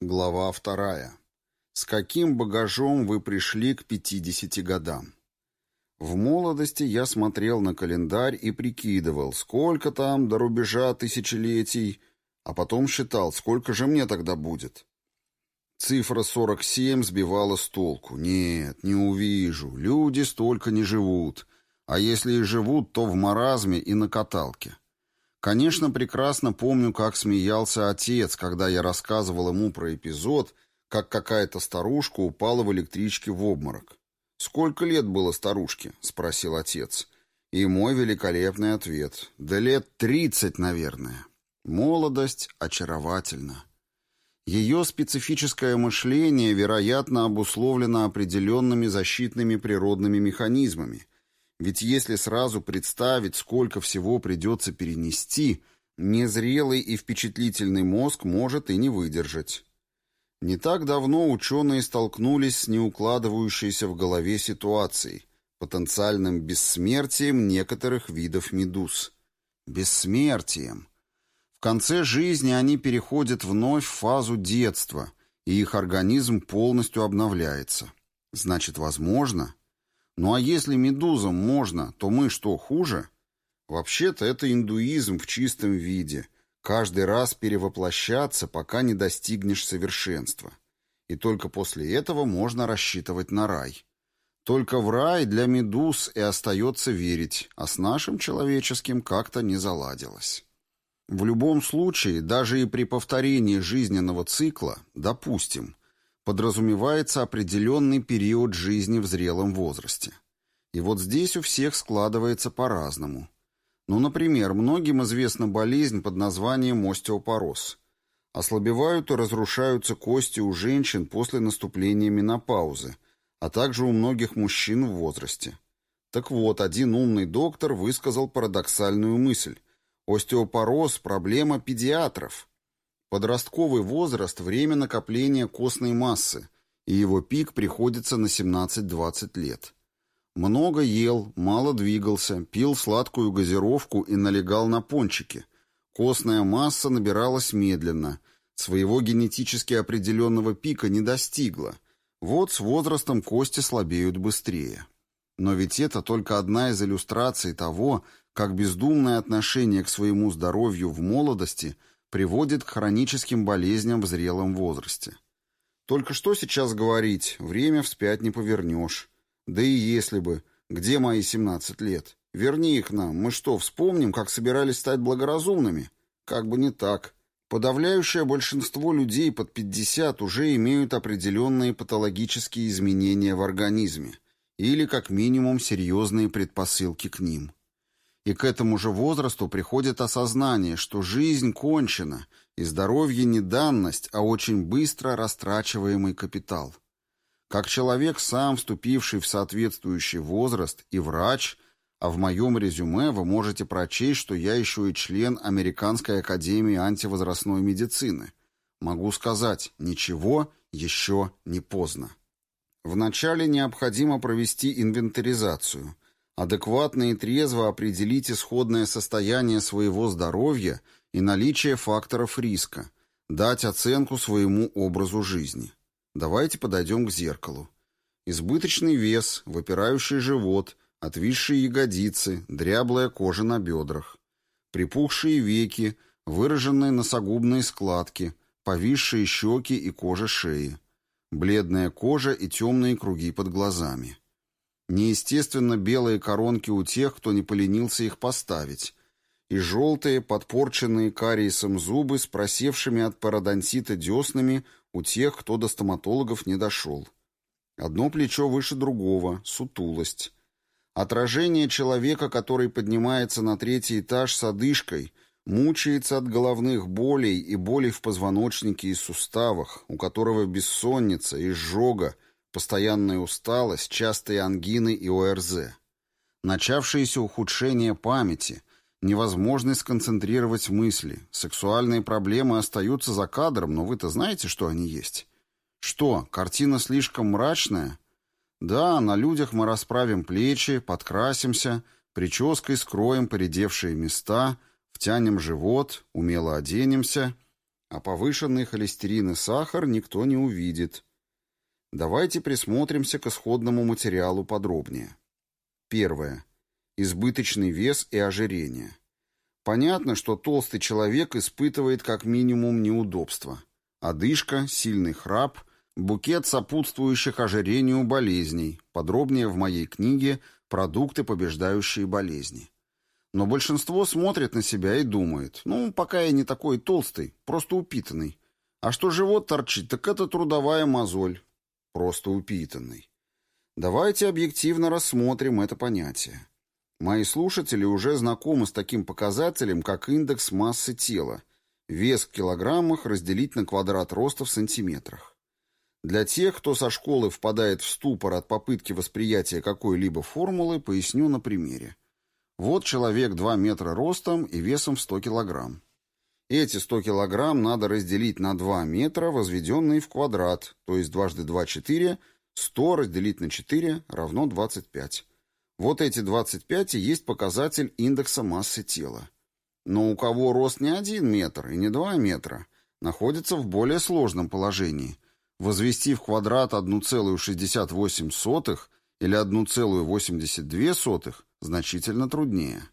Глава вторая. С каким багажом вы пришли к 50 годам? В молодости я смотрел на календарь и прикидывал, сколько там до рубежа тысячелетий, а потом считал, сколько же мне тогда будет. Цифра 47 сбивала с толку. Нет, не увижу, люди столько не живут, а если и живут, то в маразме и на каталке. Конечно, прекрасно помню, как смеялся отец, когда я рассказывал ему про эпизод, как какая-то старушка упала в электричке в обморок. «Сколько лет было старушке?» — спросил отец. И мой великолепный ответ. «Да лет тридцать, наверное». Молодость очаровательна. Ее специфическое мышление, вероятно, обусловлено определенными защитными природными механизмами. Ведь если сразу представить, сколько всего придется перенести, незрелый и впечатлительный мозг может и не выдержать. Не так давно ученые столкнулись с неукладывающейся в голове ситуацией, потенциальным бессмертием некоторых видов медуз. Бессмертием. В конце жизни они переходят вновь в фазу детства, и их организм полностью обновляется. Значит, возможно? Ну а если медузам можно, то мы что, хуже? Вообще-то это индуизм в чистом виде – Каждый раз перевоплощаться, пока не достигнешь совершенства. И только после этого можно рассчитывать на рай. Только в рай для медуз и остается верить, а с нашим человеческим как-то не заладилось. В любом случае, даже и при повторении жизненного цикла, допустим, подразумевается определенный период жизни в зрелом возрасте. И вот здесь у всех складывается по-разному. Ну, например, многим известна болезнь под названием остеопороз. Ослабевают и разрушаются кости у женщин после наступления менопаузы, а также у многих мужчин в возрасте. Так вот, один умный доктор высказал парадоксальную мысль. Остеопороз – проблема педиатров. Подростковый возраст – время накопления костной массы, и его пик приходится на 17-20 лет. Много ел, мало двигался, пил сладкую газировку и налегал на пончики. Костная масса набиралась медленно, своего генетически определенного пика не достигла. Вот с возрастом кости слабеют быстрее. Но ведь это только одна из иллюстраций того, как бездумное отношение к своему здоровью в молодости приводит к хроническим болезням в зрелом возрасте. Только что сейчас говорить, время вспять не повернешь. Да и если бы. Где мои 17 лет? Верни их нам. Мы что, вспомним, как собирались стать благоразумными? Как бы не так. Подавляющее большинство людей под 50 уже имеют определенные патологические изменения в организме или, как минимум, серьезные предпосылки к ним. И к этому же возрасту приходит осознание, что жизнь кончена, и здоровье не данность, а очень быстро растрачиваемый капитал. Как человек, сам вступивший в соответствующий возраст, и врач, а в моем резюме вы можете прочесть, что я еще и член Американской академии антивозрастной медицины. Могу сказать, ничего еще не поздно. Вначале необходимо провести инвентаризацию, адекватно и трезво определить исходное состояние своего здоровья и наличие факторов риска, дать оценку своему образу жизни. Давайте подойдем к зеркалу. Избыточный вес, выпирающий живот, отвисшие ягодицы, дряблая кожа на бедрах. Припухшие веки, выраженные носогубные складки, повисшие щеки и кожа шеи. Бледная кожа и темные круги под глазами. Неестественно белые коронки у тех, кто не поленился их поставить, и желтые, подпорченные кариесом зубы с просевшими от пародонтита деснами у тех, кто до стоматологов не дошел. Одно плечо выше другого, сутулость. Отражение человека, который поднимается на третий этаж с одышкой, мучается от головных болей и болей в позвоночнике и суставах, у которого бессонница, изжога, постоянная усталость, частые ангины и ОРЗ. Начавшееся ухудшение памяти – невозможность сконцентрировать мысли. Сексуальные проблемы остаются за кадром, но вы-то знаете, что они есть. Что, картина слишком мрачная? Да, на людях мы расправим плечи, подкрасимся, прической скроем поредевшие места, втянем живот, умело оденемся. а повышенный холестерин и сахар никто не увидит. Давайте присмотримся к исходному материалу подробнее. Первое. Избыточный вес и ожирение. Понятно, что толстый человек испытывает как минимум неудобства. Одышка, сильный храп, букет сопутствующих ожирению болезней. Подробнее в моей книге «Продукты, побеждающие болезни». Но большинство смотрит на себя и думает, ну, пока я не такой толстый, просто упитанный. А что живот торчит, так это трудовая мозоль. Просто упитанный. Давайте объективно рассмотрим это понятие. Мои слушатели уже знакомы с таким показателем, как индекс массы тела. Вес в килограммах разделить на квадрат роста в сантиметрах. Для тех, кто со школы впадает в ступор от попытки восприятия какой-либо формулы, поясню на примере. Вот человек 2 метра ростом и весом в 100 килограмм. Эти 100 килограмм надо разделить на 2 метра, возведенные в квадрат, то есть дважды 2 – 4, 100 разделить на 4 равно 25. Вот эти 25 и есть показатель индекса массы тела. Но у кого рост не 1 метр и не 2 метра, находится в более сложном положении. Возвести в квадрат 1,68 или 1,82 значительно труднее.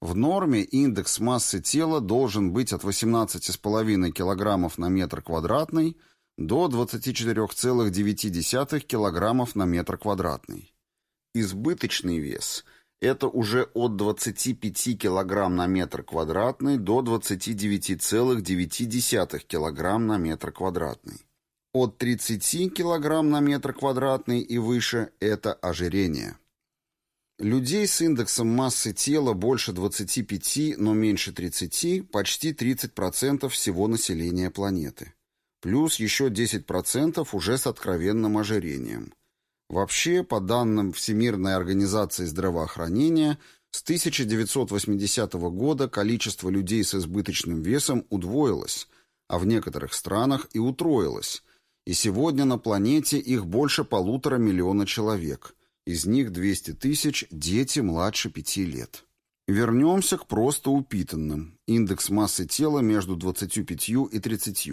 В норме индекс массы тела должен быть от 18,5 кг на метр квадратный до 24,9 кг на метр квадратный. Избыточный вес – это уже от 25 кг на метр квадратный до 29,9 кг на метр квадратный. От 30 кг на метр квадратный и выше – это ожирение. Людей с индексом массы тела больше 25, но меньше 30 – почти 30% всего населения планеты. Плюс еще 10% уже с откровенным ожирением. Вообще, по данным Всемирной организации здравоохранения, с 1980 года количество людей с избыточным весом удвоилось, а в некоторых странах и утроилось, и сегодня на планете их больше полутора миллиона человек – из них 200 тысяч – дети младше 5 лет. Вернемся к просто упитанным. Индекс массы тела между 25 и 30.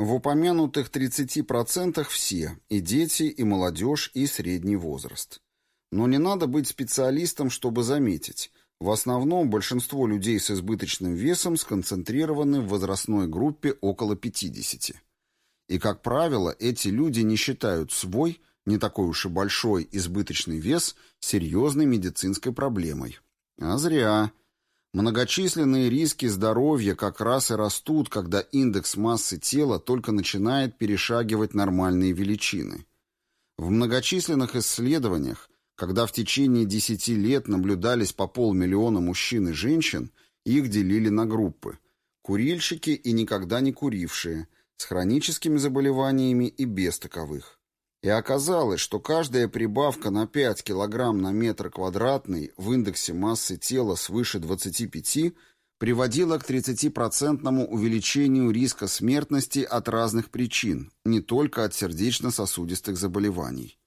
В упомянутых 30% все – и дети, и молодежь, и средний возраст. Но не надо быть специалистом, чтобы заметить. В основном большинство людей с избыточным весом сконцентрированы в возрастной группе около 50. И, как правило, эти люди не считают свой – не такой уж и большой избыточный вес серьезной медицинской проблемой. А зря. Многочисленные риски здоровья как раз и растут, когда индекс массы тела только начинает перешагивать нормальные величины. В многочисленных исследованиях, когда в течение 10 лет наблюдались по полмиллиона мужчин и женщин, их делили на группы. Курильщики и никогда не курившие, с хроническими заболеваниями и без таковых. И оказалось, что каждая прибавка на 5 кг на метр квадратный в индексе массы тела свыше 25 приводила к 30% увеличению риска смертности от разных причин, не только от сердечно-сосудистых заболеваний.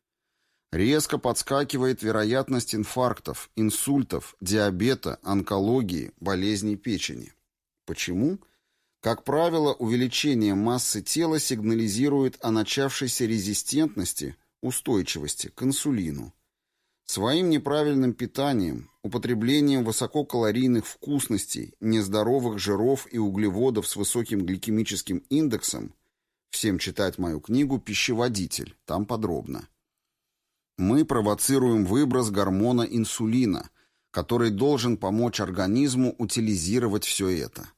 Резко подскакивает вероятность инфарктов, инсультов, диабета, онкологии, болезней печени. Почему? Почему? Как правило, увеличение массы тела сигнализирует о начавшейся резистентности, устойчивости к инсулину. Своим неправильным питанием, употреблением высококалорийных вкусностей, нездоровых жиров и углеводов с высоким гликемическим индексом всем читать мою книгу «Пищеводитель», там подробно. Мы провоцируем выброс гормона инсулина, который должен помочь организму утилизировать все это.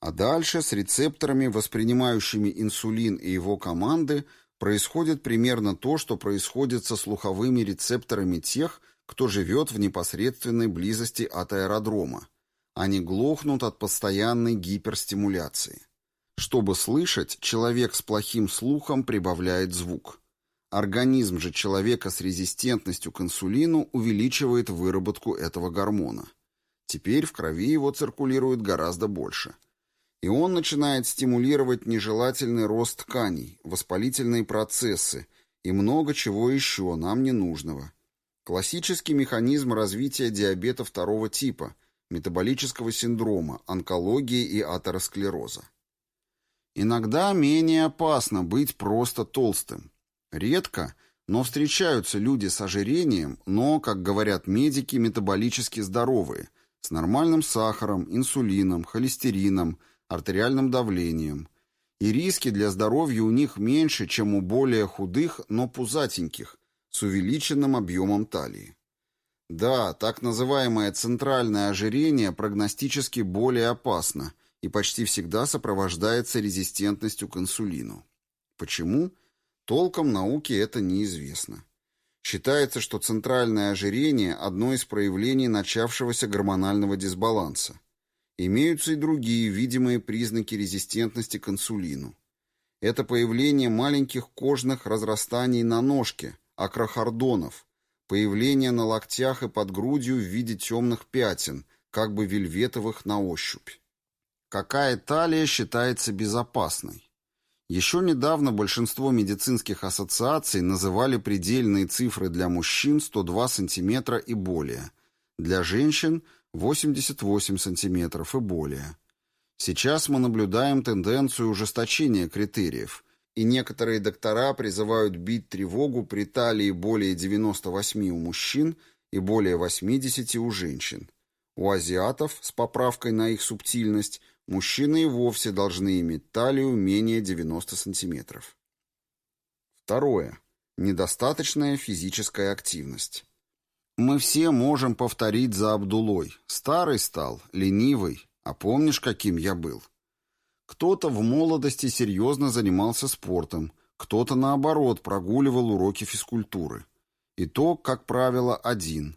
А дальше с рецепторами, воспринимающими инсулин и его команды, происходит примерно то, что происходит со слуховыми рецепторами тех, кто живет в непосредственной близости от аэродрома. Они глохнут от постоянной гиперстимуляции. Чтобы слышать, человек с плохим слухом прибавляет звук. Организм же человека с резистентностью к инсулину увеличивает выработку этого гормона. Теперь в крови его циркулирует гораздо больше – и он начинает стимулировать нежелательный рост тканей, воспалительные процессы и много чего еще нам ненужного. Классический механизм развития диабета второго типа, метаболического синдрома, онкологии и атеросклероза. Иногда менее опасно быть просто толстым. Редко, но встречаются люди с ожирением, но, как говорят медики, метаболически здоровые, с нормальным сахаром, инсулином, холестерином, артериальным давлением. И риски для здоровья у них меньше, чем у более худых, но пузатеньких, с увеличенным объемом талии. Да, так называемое центральное ожирение прогностически более опасно и почти всегда сопровождается резистентностью к инсулину. Почему? Толком науке это неизвестно. Считается, что центральное ожирение – одно из проявлений начавшегося гормонального дисбаланса. Имеются и другие видимые признаки резистентности к инсулину. Это появление маленьких кожных разрастаний на ножке, акрохордонов, появление на локтях и под грудью в виде темных пятен, как бы вельветовых на ощупь. Какая талия считается безопасной? Еще недавно большинство медицинских ассоциаций называли предельные цифры для мужчин 102 см и более, для женщин 88 см и более. Сейчас мы наблюдаем тенденцию ужесточения критериев, и некоторые доктора призывают бить тревогу при талии более 98 у мужчин и более 80 у женщин. У азиатов, с поправкой на их субтильность, Мужчины и вовсе должны иметь талию менее 90 сантиметров. Второе. Недостаточная физическая активность. Мы все можем повторить за Абдулой. Старый стал, ленивый, а помнишь, каким я был? Кто-то в молодости серьезно занимался спортом, кто-то, наоборот, прогуливал уроки физкультуры. Итог, как правило, один.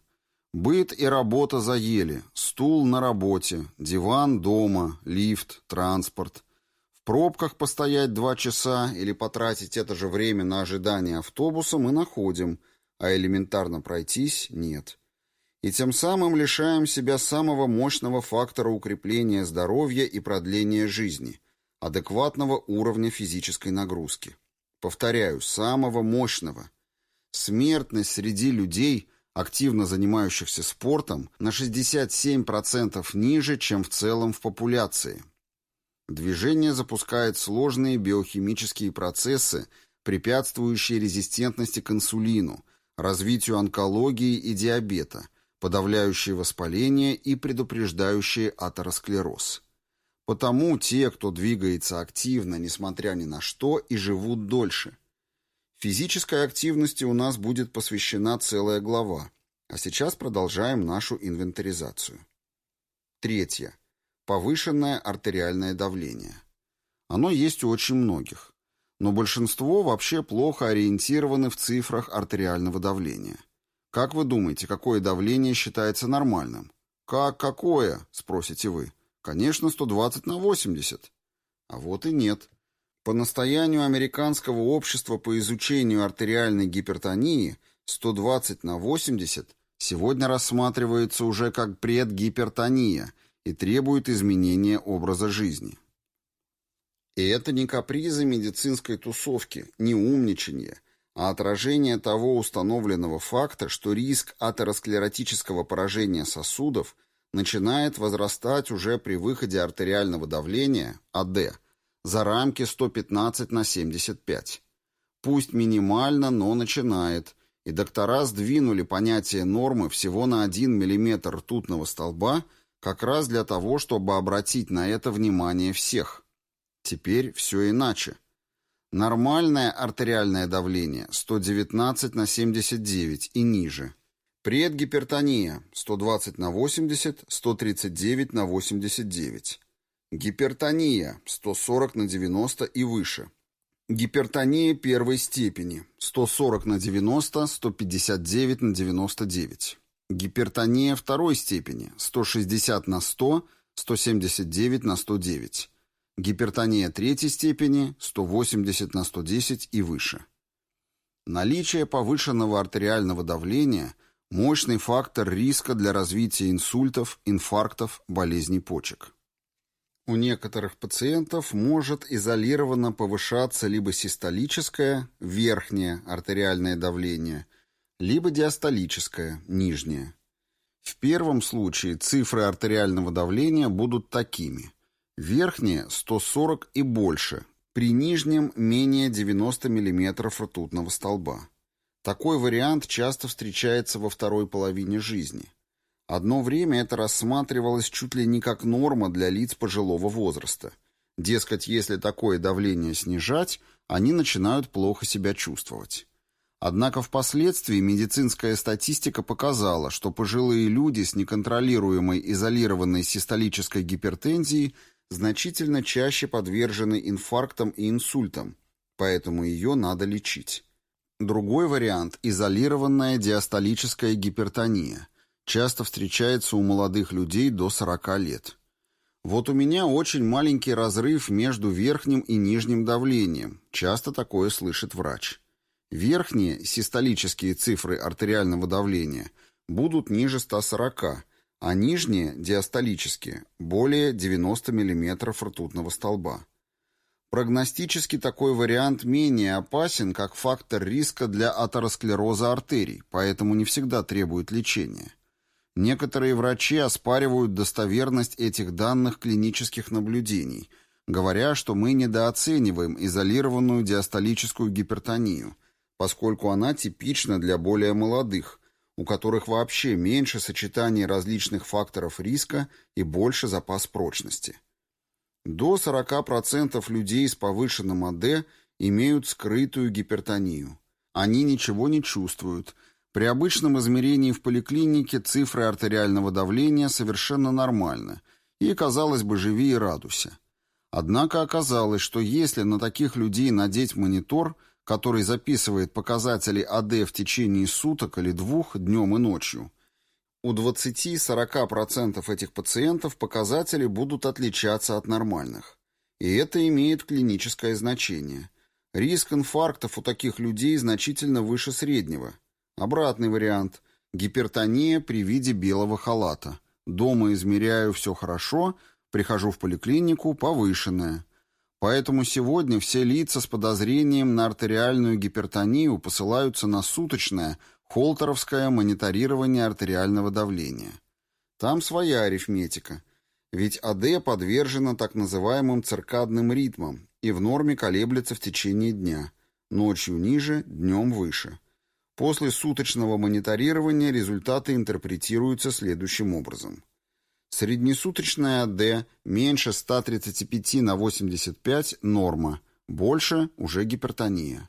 Быт и работа заели, стул на работе, диван дома, лифт, транспорт. В пробках постоять два часа или потратить это же время на ожидание автобуса мы находим, а элементарно пройтись нет. И тем самым лишаем себя самого мощного фактора укрепления здоровья и продления жизни, адекватного уровня физической нагрузки. Повторяю, самого мощного. Смертность среди людей – активно занимающихся спортом, на 67% ниже, чем в целом в популяции. Движение запускает сложные биохимические процессы, препятствующие резистентности к инсулину, развитию онкологии и диабета, подавляющие воспаление и предупреждающие атеросклероз. Потому те, кто двигается активно, несмотря ни на что, и живут дольше. Физической активности у нас будет посвящена целая глава, а сейчас продолжаем нашу инвентаризацию. Третье. Повышенное артериальное давление. Оно есть у очень многих, но большинство вообще плохо ориентированы в цифрах артериального давления. Как вы думаете, какое давление считается нормальным? Как какое, спросите вы? Конечно, 120 на 80. А вот и нет. По настоянию Американского общества по изучению артериальной гипертонии 120 на 80 сегодня рассматривается уже как предгипертония и требует изменения образа жизни. И это не капризы медицинской тусовки, не умничание, а отражение того установленного факта, что риск атеросклеротического поражения сосудов начинает возрастать уже при выходе артериального давления, АД, за рамки 115 на 75. Пусть минимально, но начинает, и доктора сдвинули понятие нормы всего на 1 мм ртутного столба как раз для того, чтобы обратить на это внимание всех. Теперь все иначе. Нормальное артериальное давление 119 на 79 и ниже. Предгипертония 120 на 80, 139 на 89. Гипертония 140 на 90 и выше. Гипертония первой степени 140 на 90, 159 на 99. Гипертония второй степени 160 на 100, 179 на 109. Гипертония третьей степени 180 на 110 и выше. Наличие повышенного артериального давления – мощный фактор риска для развития инсультов, инфарктов, болезней почек. У некоторых пациентов может изолированно повышаться либо систолическое, верхнее артериальное давление, либо диастолическое, нижнее. В первом случае цифры артериального давления будут такими. Верхнее 140 и больше, при нижнем менее 90 мм ртутного столба. Такой вариант часто встречается во второй половине жизни. Одно время это рассматривалось чуть ли не как норма для лиц пожилого возраста. Дескать, если такое давление снижать, они начинают плохо себя чувствовать. Однако впоследствии медицинская статистика показала, что пожилые люди с неконтролируемой изолированной систолической гипертензией значительно чаще подвержены инфарктам и инсультам, поэтому ее надо лечить. Другой вариант – изолированная диастолическая гипертония. Часто встречается у молодых людей до 40 лет. Вот у меня очень маленький разрыв между верхним и нижним давлением. Часто такое слышит врач. Верхние систолические цифры артериального давления будут ниже 140, а нижние, диастолические, более 90 мм ртутного столба. Прогностически такой вариант менее опасен, как фактор риска для атеросклероза артерий, поэтому не всегда требует лечения. Некоторые врачи оспаривают достоверность этих данных клинических наблюдений, говоря, что мы недооцениваем изолированную диастолическую гипертонию, поскольку она типична для более молодых, у которых вообще меньше сочетаний различных факторов риска и больше запас прочности. До 40% людей с повышенным АД имеют скрытую гипертонию. Они ничего не чувствуют. При обычном измерении в поликлинике цифры артериального давления совершенно нормальны, и, казалось бы, живи и радуйся. Однако оказалось, что если на таких людей надеть монитор – который записывает показатели АД в течение суток или двух, днем и ночью, у 20-40% этих пациентов показатели будут отличаться от нормальных. И это имеет клиническое значение. Риск инфарктов у таких людей значительно выше среднего. Обратный вариант – гипертония при виде белого халата. Дома измеряю все хорошо, прихожу в поликлинику – повышенная. Поэтому сегодня все лица с подозрением на артериальную гипертонию посылаются на суточное холтеровское мониторирование артериального давления. Там своя арифметика. Ведь АД подвержена так называемым циркадным ритмам и в норме колеблется в течение дня. Ночью ниже, днем выше. После суточного мониторирования результаты интерпретируются следующим образом. Среднесуточная АД меньше 135 на 85 – норма, больше – уже гипертония.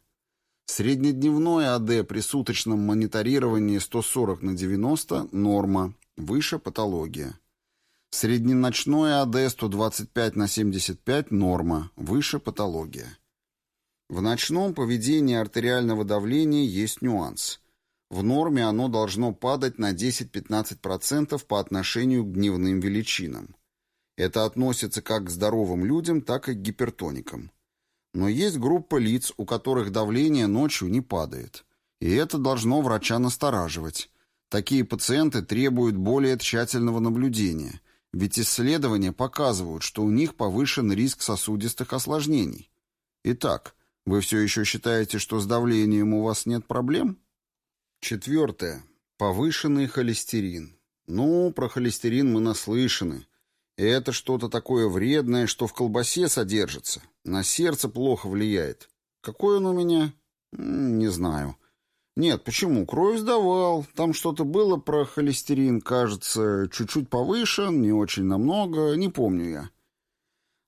Среднедневное АД при суточном мониторировании 140 на 90 – норма, выше – патология. Средненочное АД 125 на 75 – норма, выше – патология. В ночном поведении артериального давления есть нюанс. В норме оно должно падать на 10-15% по отношению к дневным величинам. Это относится как к здоровым людям, так и к гипертоникам. Но есть группа лиц, у которых давление ночью не падает. И это должно врача настораживать. Такие пациенты требуют более тщательного наблюдения, ведь исследования показывают, что у них повышен риск сосудистых осложнений. Итак, вы все еще считаете, что с давлением у вас нет проблем? Четвертое. Повышенный холестерин. Ну, про холестерин мы наслышаны. Это что-то такое вредное, что в колбасе содержится. На сердце плохо влияет. Какой он у меня? Не знаю. Нет, почему? Кровь сдавал. Там что-то было про холестерин, кажется, чуть-чуть повышен, не очень намного, не помню я.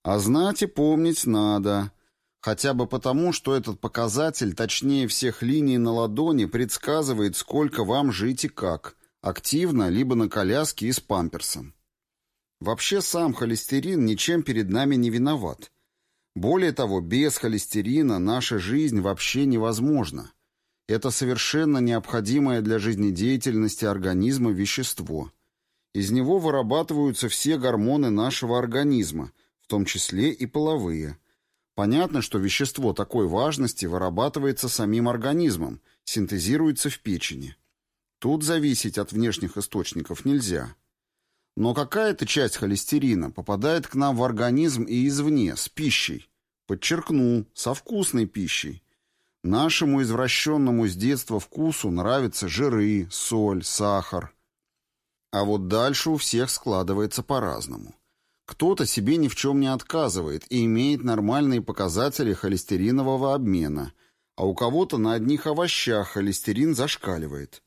А знать и помнить надо. Хотя бы потому, что этот показатель, точнее всех линий на ладони, предсказывает, сколько вам жить и как, активно, либо на коляске и с памперсом. Вообще сам холестерин ничем перед нами не виноват. Более того, без холестерина наша жизнь вообще невозможна. Это совершенно необходимое для жизнедеятельности организма вещество. Из него вырабатываются все гормоны нашего организма, в том числе и половые – Понятно, что вещество такой важности вырабатывается самим организмом, синтезируется в печени. Тут зависеть от внешних источников нельзя. Но какая-то часть холестерина попадает к нам в организм и извне, с пищей. Подчеркну, со вкусной пищей. Нашему извращенному с детства вкусу нравятся жиры, соль, сахар. А вот дальше у всех складывается по-разному. Кто-то себе ни в чем не отказывает и имеет нормальные показатели холестеринового обмена, а у кого-то на одних овощах холестерин зашкаливает.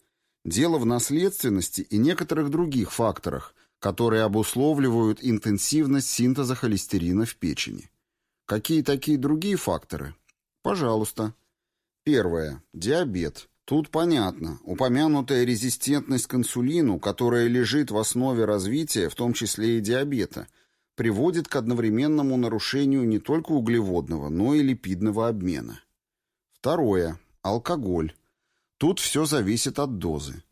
Дело в наследственности и некоторых других факторах, которые обусловливают интенсивность синтеза холестерина в печени. Какие такие другие факторы? Пожалуйста. Первое. Диабет. Тут понятно. Упомянутая резистентность к инсулину, которая лежит в основе развития, в том числе и диабета, приводит к одновременному нарушению не только углеводного, но и липидного обмена. Второе. Алкоголь. Тут все зависит от дозы.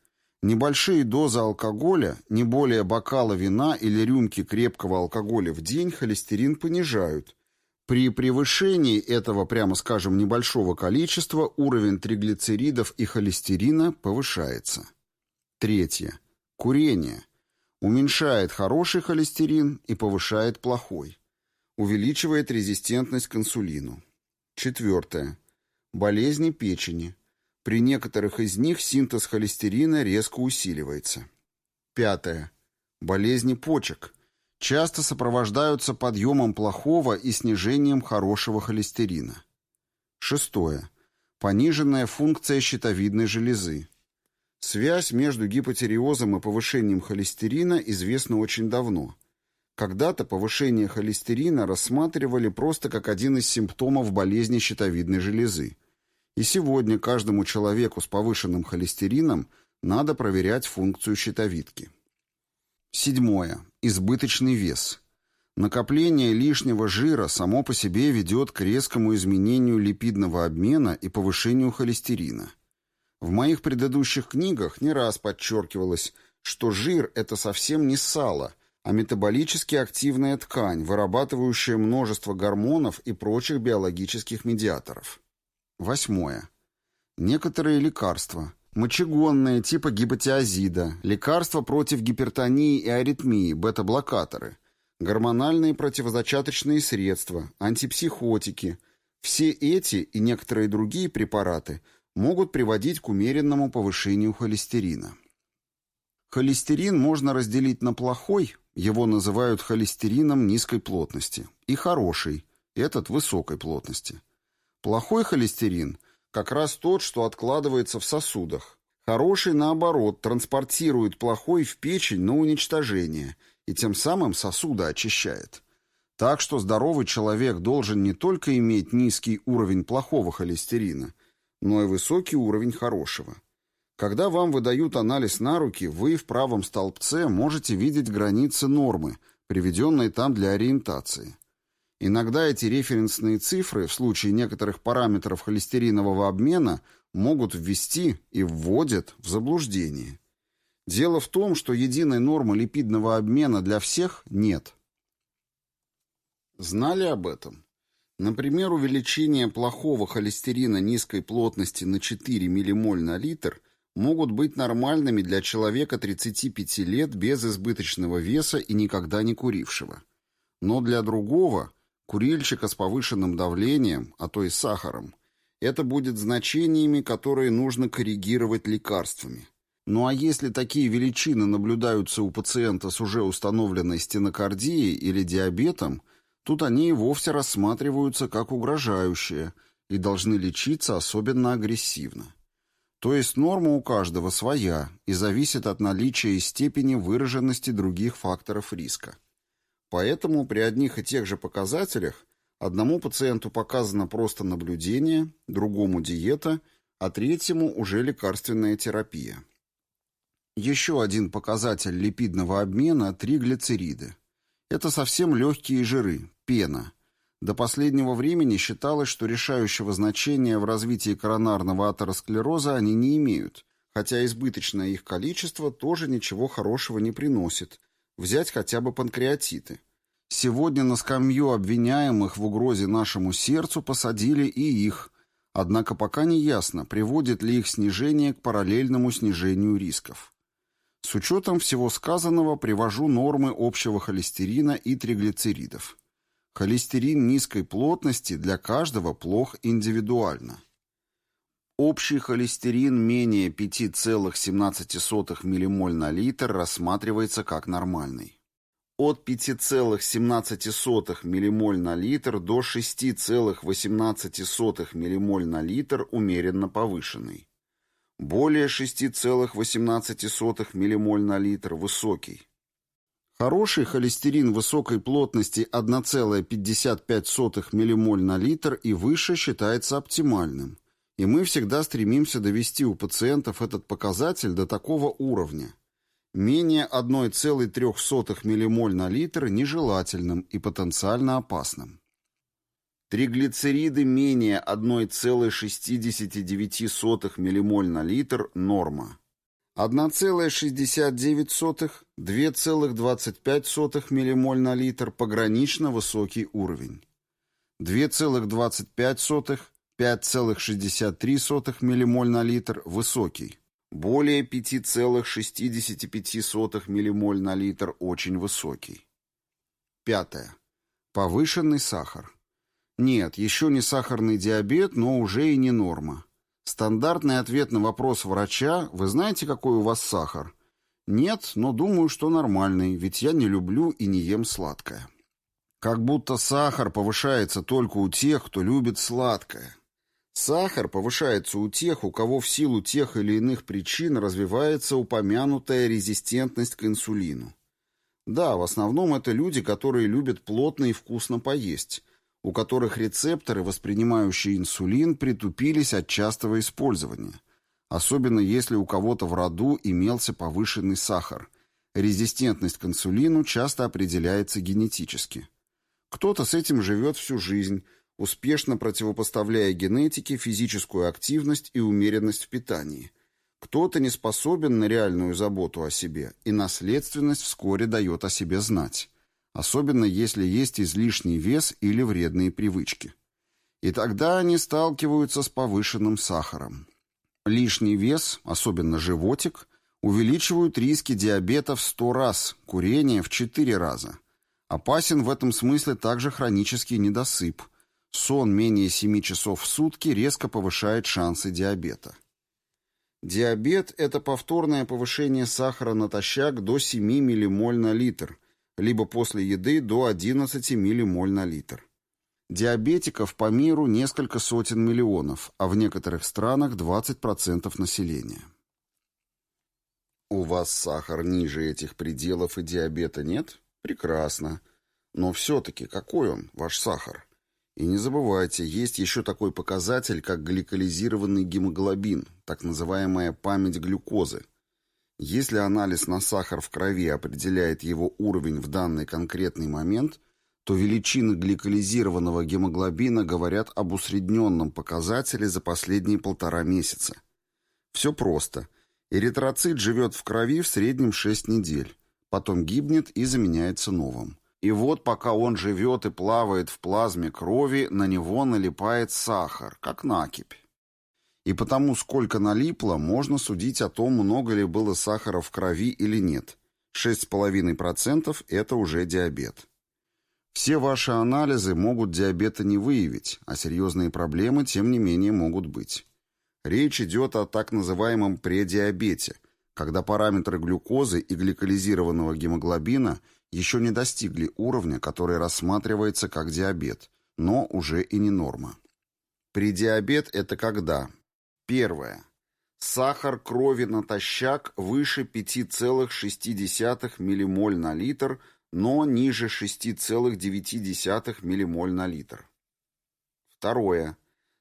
Небольшие дозы алкоголя, не более бокала вина или рюмки крепкого алкоголя в день холестерин понижают, при превышении этого, прямо скажем, небольшого количества уровень триглицеридов и холестерина повышается. Третье. Курение. Уменьшает хороший холестерин и повышает плохой. Увеличивает резистентность к инсулину. Четвертое. Болезни печени. При некоторых из них синтез холестерина резко усиливается. Пятое. Болезни почек часто сопровождаются подъемом плохого и снижением хорошего холестерина. Шестое. Пониженная функция щитовидной железы. Связь между гипотериозом и повышением холестерина известна очень давно. Когда-то повышение холестерина рассматривали просто как один из симптомов болезни щитовидной железы. И сегодня каждому человеку с повышенным холестерином надо проверять функцию щитовидки. Седьмое. Избыточный вес. Накопление лишнего жира само по себе ведет к резкому изменению липидного обмена и повышению холестерина. В моих предыдущих книгах не раз подчеркивалось, что жир – это совсем не сало, а метаболически активная ткань, вырабатывающая множество гормонов и прочих биологических медиаторов. Восьмое. Некоторые лекарства – Мочегонные типа гипотиазида, лекарства против гипертонии и аритмии, бета-блокаторы, гормональные противозачаточные средства, антипсихотики. Все эти и некоторые другие препараты могут приводить к умеренному повышению холестерина. Холестерин можно разделить на плохой, его называют холестерином низкой плотности, и хороший, этот высокой плотности. Плохой холестерин как раз тот, что откладывается в сосудах. Хороший, наоборот, транспортирует плохой в печень на уничтожение и тем самым сосуды очищает. Так что здоровый человек должен не только иметь низкий уровень плохого холестерина, но и высокий уровень хорошего. Когда вам выдают анализ на руки, вы в правом столбце можете видеть границы нормы, приведенные там для ориентации. Иногда эти референсные цифры в случае некоторых параметров холестеринового обмена могут ввести и вводят в заблуждение. Дело в том, что единой нормы липидного обмена для всех нет. Знали об этом? Например, увеличение плохого холестерина низкой плотности на 4 ммоль на литр могут быть нормальными для человека 35 лет без избыточного веса и никогда не курившего. Но для другого, курильщика с повышенным давлением, а то и сахаром, это будет значениями, которые нужно коррегировать лекарствами. Ну а если такие величины наблюдаются у пациента с уже установленной стенокардией или диабетом, тут они и вовсе рассматриваются как угрожающие и должны лечиться особенно агрессивно. То есть норма у каждого своя и зависит от наличия и степени выраженности других факторов риска. Поэтому при одних и тех же показателях одному пациенту показано просто наблюдение, другому диета, а третьему уже лекарственная терапия. Еще один показатель липидного обмена – триглицериды. Это совсем легкие жиры, пена. До последнего времени считалось, что решающего значения в развитии коронарного атеросклероза они не имеют, хотя избыточное их количество тоже ничего хорошего не приносит, Взять хотя бы панкреатиты. Сегодня на скамью обвиняемых в угрозе нашему сердцу посадили и их, однако пока не ясно, приводит ли их снижение к параллельному снижению рисков. С учетом всего сказанного привожу нормы общего холестерина и триглицеридов. Холестерин низкой плотности для каждого плох индивидуально. Общий холестерин менее 5,17 ммоль на литр рассматривается как нормальный. от 5,17 ммоль на литр до 6,18 ммоль на литр умеренно повышенный. Более 6,18 ммоль на литр высокий. Хороший холестерин высокой плотности 1,55 ммоль на литр и выше считается оптимальным. И мы всегда стремимся довести у пациентов этот показатель до такого уровня. Менее 1,03 ммоль на литр нежелательным и потенциально опасным. Триглицериды менее 1,69 ммоль на литр – норма. 1,69, 2,25 ммоль на литр – погранично высокий уровень. 2,25, 5,63 ммоль на литр – высокий. Более 5,65 ммоль на литр – очень высокий. Пятое. Повышенный сахар. Нет, еще не сахарный диабет, но уже и не норма. Стандартный ответ на вопрос врача «Вы знаете, какой у вас сахар?» «Нет, но думаю, что нормальный, ведь я не люблю и не ем сладкое». Как будто сахар повышается только у тех, кто любит сладкое. Сахар повышается у тех, у кого в силу тех или иных причин развивается упомянутая резистентность к инсулину. Да, в основном это люди, которые любят плотно и вкусно поесть – у которых рецепторы, воспринимающие инсулин, притупились от частого использования, особенно если у кого-то в роду имелся повышенный сахар. Резистентность к инсулину часто определяется генетически. Кто-то с этим живет всю жизнь, успешно противопоставляя генетике физическую активность и умеренность в питании. Кто-то не способен на реальную заботу о себе, и наследственность вскоре дает о себе знать особенно если есть излишний вес или вредные привычки. И тогда они сталкиваются с повышенным сахаром. Лишний вес, особенно животик, увеличивают риски диабета в 100 раз, курение в 4 раза. Опасен в этом смысле также хронический недосып. Сон менее 7 часов в сутки резко повышает шансы диабета. Диабет – это повторное повышение сахара натощак до 7 ммоль на литр – либо после еды до 11 ммоль на литр. Диабетиков по миру несколько сотен миллионов, а в некоторых странах 20% населения. У вас сахар ниже этих пределов и диабета нет? Прекрасно. Но все-таки какой он, ваш сахар? И не забывайте, есть еще такой показатель, как гликолизированный гемоглобин, так называемая память глюкозы – если анализ на сахар в крови определяет его уровень в данный конкретный момент, то величины гликолизированного гемоглобина говорят об усредненном показателе за последние полтора месяца. Все просто. Эритроцит живет в крови в среднем 6 недель, потом гибнет и заменяется новым. И вот пока он живет и плавает в плазме крови, на него налипает сахар, как накипь. И потому, сколько налипло, можно судить о том, много ли было сахара в крови или нет. 6,5% – это уже диабет. Все ваши анализы могут диабета не выявить, а серьезные проблемы, тем не менее, могут быть. Речь идет о так называемом предиабете, когда параметры глюкозы и гликолизированного гемоглобина еще не достигли уровня, который рассматривается как диабет, но уже и не норма. Предиабет – это когда Первое. Сахар крови натощак выше 5,6 ммоль на литр, но ниже 6,9 ммоль на литр. Второе.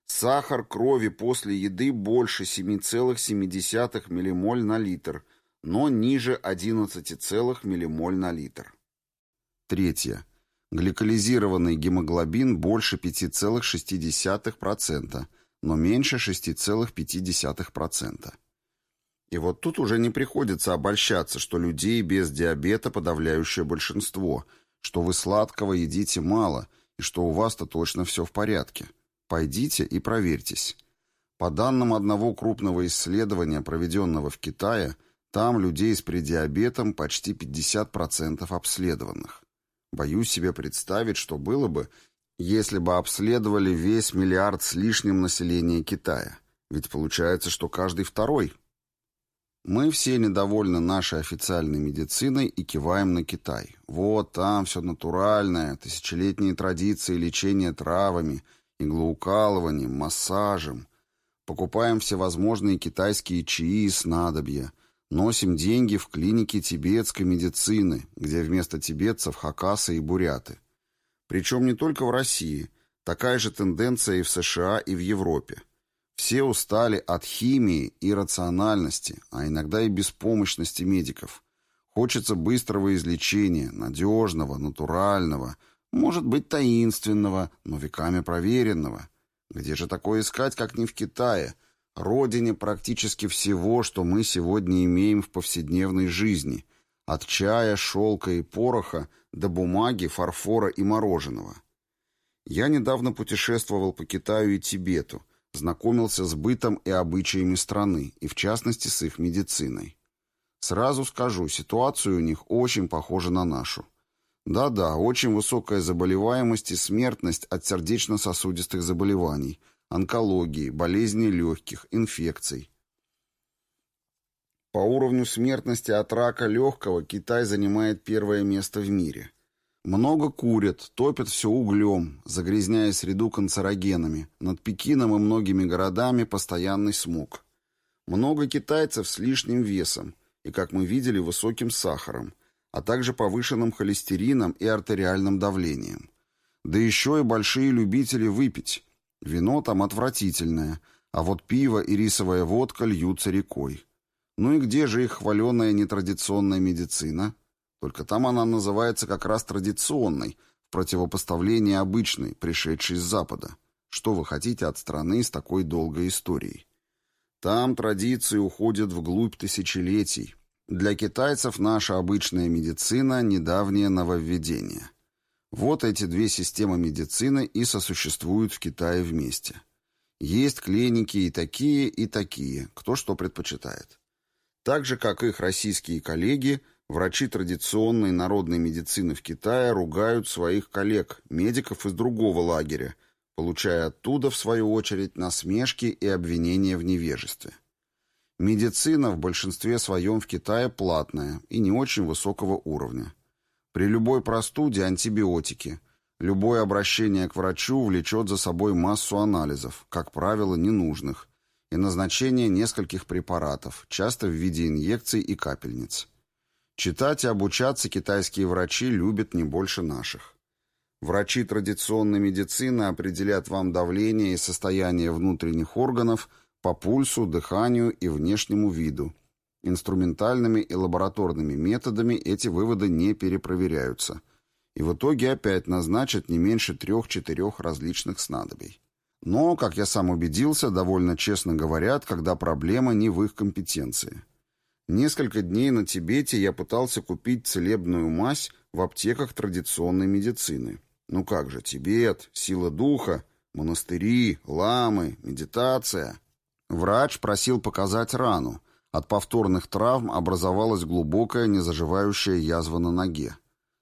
Сахар крови после еды больше 7,7 ммоль на литр, но ниже 11 ммоль на литр. Третье. Гликолизированный гемоглобин больше 5,6%, но меньше 6,5%. И вот тут уже не приходится обольщаться, что людей без диабета подавляющее большинство, что вы сладкого едите мало и что у вас-то точно все в порядке. Пойдите и проверьтесь. По данным одного крупного исследования, проведенного в Китае, там людей с предиабетом почти 50% обследованных. Боюсь себе представить, что было бы, если бы обследовали весь миллиард с лишним населения Китая. Ведь получается, что каждый второй. Мы все недовольны нашей официальной медициной и киваем на Китай. Вот там все натуральное, тысячелетние традиции лечения травами, иглоукалыванием, массажем. Покупаем всевозможные китайские чаи и снадобья. Носим деньги в клинике тибетской медицины, где вместо тибетцев хакасы и буряты. Причем не только в России. Такая же тенденция и в США, и в Европе. Все устали от химии и рациональности, а иногда и беспомощности медиков. Хочется быстрого излечения, надежного, натурального, может быть, таинственного, но веками проверенного. Где же такое искать, как не в Китае, родине практически всего, что мы сегодня имеем в повседневной жизни, от чая, шелка и пороха до бумаги, фарфора и мороженого. Я недавно путешествовал по Китаю и Тибету – знакомился с бытом и обычаями страны, и в частности с их медициной. Сразу скажу, ситуация у них очень похожа на нашу. Да-да, очень высокая заболеваемость и смертность от сердечно-сосудистых заболеваний, онкологии, болезней легких, инфекций. По уровню смертности от рака легкого Китай занимает первое место в мире. Много курят, топят все углем, загрязняя среду канцерогенами. Над Пекином и многими городами постоянный смог. Много китайцев с лишним весом и, как мы видели, высоким сахаром, а также повышенным холестерином и артериальным давлением. Да еще и большие любители выпить. Вино там отвратительное, а вот пиво и рисовая водка льются рекой. Ну и где же их хваленая нетрадиционная медицина? Только там она называется как раз традиционной, в противопоставлении обычной, пришедшей с Запада. Что вы хотите от страны с такой долгой историей? Там традиции уходят вглубь тысячелетий. Для китайцев наша обычная медицина – недавнее нововведение. Вот эти две системы медицины и сосуществуют в Китае вместе. Есть клиники и такие, и такие, кто что предпочитает. Так же, как их российские коллеги – Врачи традиционной народной медицины в Китае ругают своих коллег, медиков из другого лагеря, получая оттуда, в свою очередь, насмешки и обвинения в невежестве. Медицина в большинстве своем в Китае платная и не очень высокого уровня. При любой простуде антибиотики. Любое обращение к врачу влечет за собой массу анализов, как правило, ненужных, и назначение нескольких препаратов, часто в виде инъекций и капельниц. Читать и обучаться китайские врачи любят не больше наших. Врачи традиционной медицины определят вам давление и состояние внутренних органов по пульсу, дыханию и внешнему виду. Инструментальными и лабораторными методами эти выводы не перепроверяются. И в итоге опять назначат не меньше трех-четырех различных снадобий. Но, как я сам убедился, довольно честно говорят, когда проблема не в их компетенции. Несколько дней на Тибете я пытался купить целебную мазь в аптеках традиционной медицины. Ну как же, Тибет, сила духа, монастыри, ламы, медитация. Врач просил показать рану. От повторных травм образовалась глубокая незаживающая язва на ноге.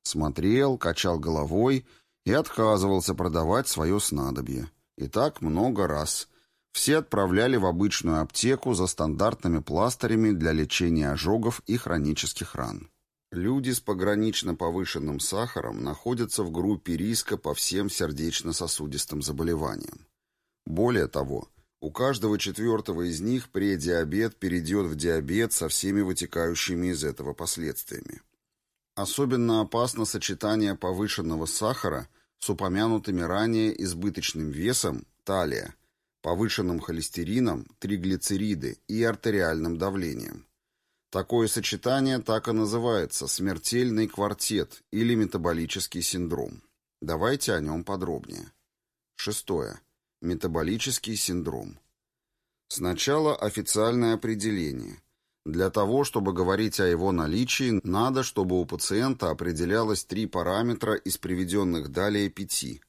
Смотрел, качал головой и отказывался продавать свое снадобье. И так много раз. Все отправляли в обычную аптеку за стандартными пластырями для лечения ожогов и хронических ран. Люди с погранично повышенным сахаром находятся в группе риска по всем сердечно-сосудистым заболеваниям. Более того, у каждого четвертого из них предиабет перейдет в диабет со всеми вытекающими из этого последствиями. Особенно опасно сочетание повышенного сахара с упомянутыми ранее избыточным весом, талия, повышенным холестерином, триглицериды и артериальным давлением. Такое сочетание так и называется смертельный квартет или метаболический синдром. Давайте о нем подробнее. Шестое. Метаболический синдром. Сначала официальное определение. Для того, чтобы говорить о его наличии, надо, чтобы у пациента определялось три параметра из приведенных далее пяти.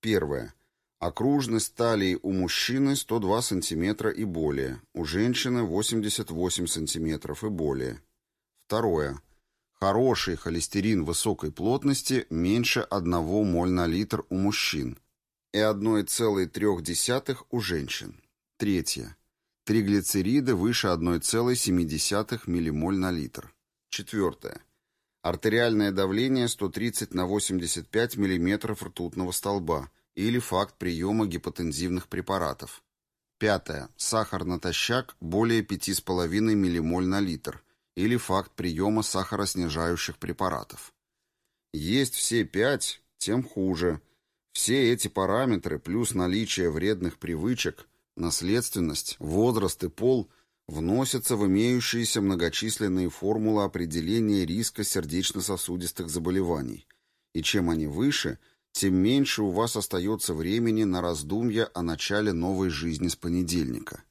Первое. Окружность талии у мужчины 102 см и более, у женщины 88 см и более. Второе. Хороший холестерин высокой плотности меньше 1 моль на литр у мужчин и 1,3 у женщин. Третье. Триглицериды выше 1,7 ммоль на литр. Четвертое. Артериальное давление 130 на 85 мм ртутного столба или факт приема гипотензивных препаратов. Пятое. Сахар натощак более 5,5 ммоль на литр или факт приема сахароснижающих препаратов. Есть все пять, тем хуже. Все эти параметры плюс наличие вредных привычек, наследственность, возраст и пол вносятся в имеющиеся многочисленные формулы определения риска сердечно-сосудистых заболеваний. И чем они выше, тем меньше у вас остается времени на раздумья о начале новой жизни с понедельника.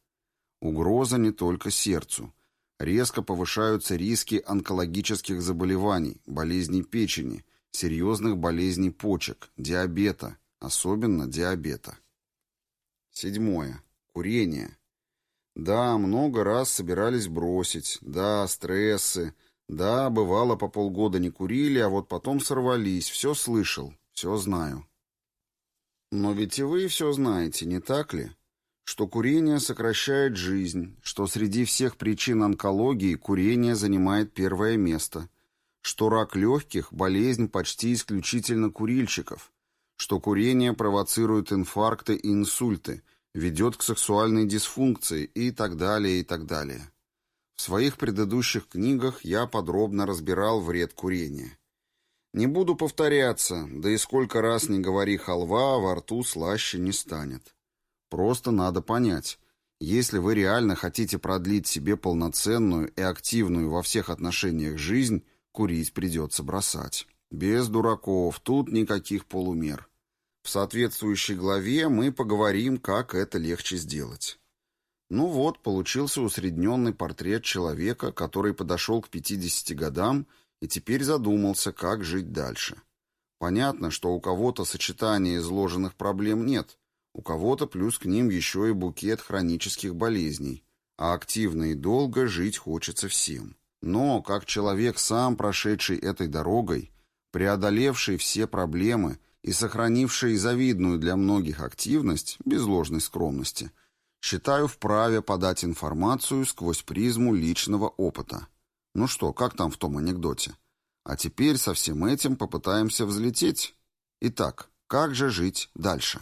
Угроза не только сердцу. Резко повышаются риски онкологических заболеваний, болезней печени, серьезных болезней почек, диабета, особенно диабета. Седьмое. Курение. Да, много раз собирались бросить, да, стрессы, да, бывало по полгода не курили, а вот потом сорвались, все слышал, все знаю. Но ведь и вы все знаете, не так ли? что курение сокращает жизнь, что среди всех причин онкологии курение занимает первое место, что рак легких – болезнь почти исключительно курильщиков, что курение провоцирует инфаркты и инсульты, ведет к сексуальной дисфункции и так далее, и так далее. В своих предыдущих книгах я подробно разбирал вред курения. Не буду повторяться, да и сколько раз не говори халва, во рту слаще не станет. Просто надо понять, если вы реально хотите продлить себе полноценную и активную во всех отношениях жизнь, курить придется бросать. Без дураков, тут никаких полумер. В соответствующей главе мы поговорим, как это легче сделать. Ну вот, получился усредненный портрет человека, который подошел к 50 годам и теперь задумался, как жить дальше. Понятно, что у кого-то сочетания изложенных проблем нет, у кого-то плюс к ним еще и букет хронических болезней, а активно и долго жить хочется всем. Но, как человек, сам прошедший этой дорогой, преодолевший все проблемы и сохранивший завидную для многих активность, без ложной скромности, считаю вправе подать информацию сквозь призму личного опыта. Ну что, как там в том анекдоте? А теперь со всем этим попытаемся взлететь. Итак, как же жить дальше?